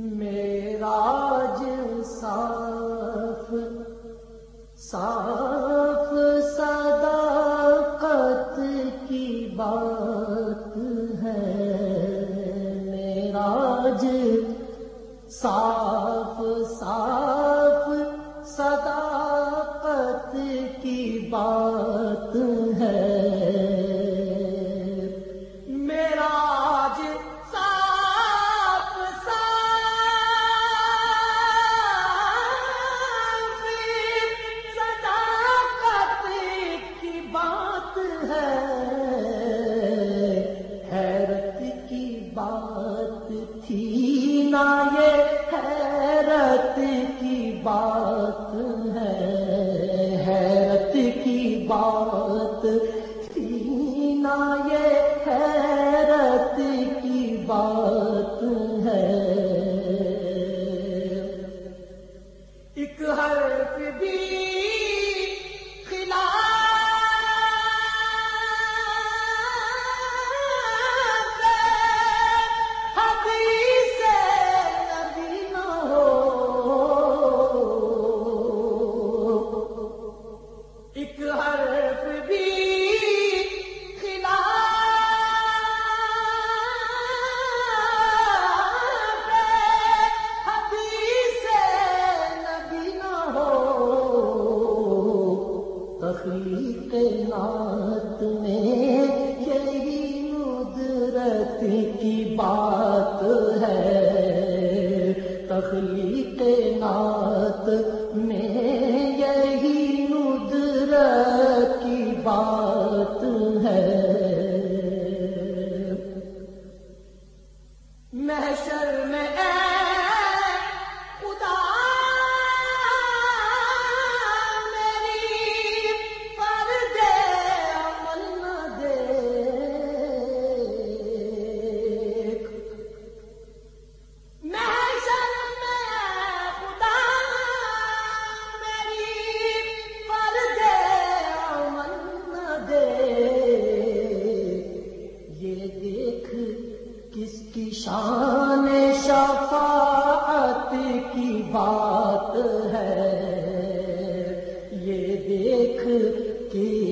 میرا صاف صاف صداقت کی بات ہے۔ میرا صاف صاف صداقت کی بات بات سینا یہ حیرت کی بات ہے۔ ایک حرف بھی اپنی کائنات میں یہی ندرت کی بات ہے۔ تخلیق نعت میں یہی ندرت کی بات ہے۔ محشر میں کی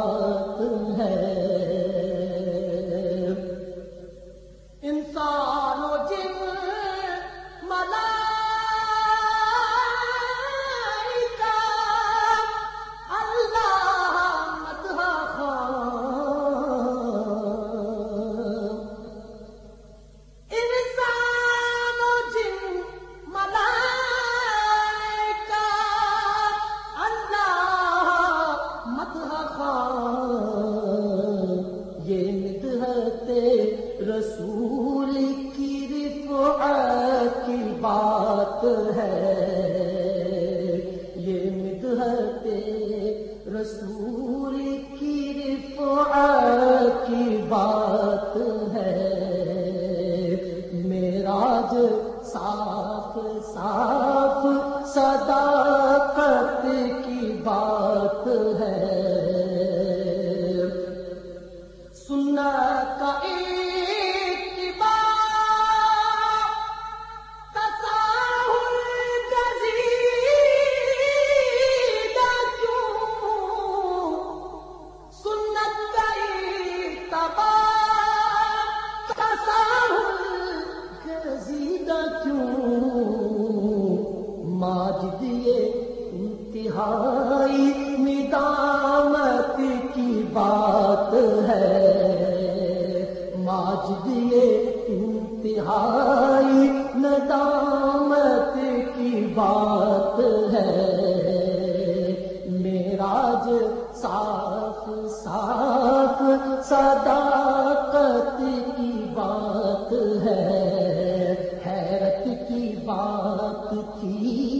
ساتھ ہے۔ مدحت رسول کی رفعت کی بات ہے۔ یہ مدحت رسول کی رفعت کی بات ہے۔ میراج صاف صاف، صدا بھائی، ندامت کی بات ہے۔ ماج دیے انتہائی ندامت کی بات ہے۔ میراج صاف صاف صدا کی بات ہے۔ حیرت کی بات تھی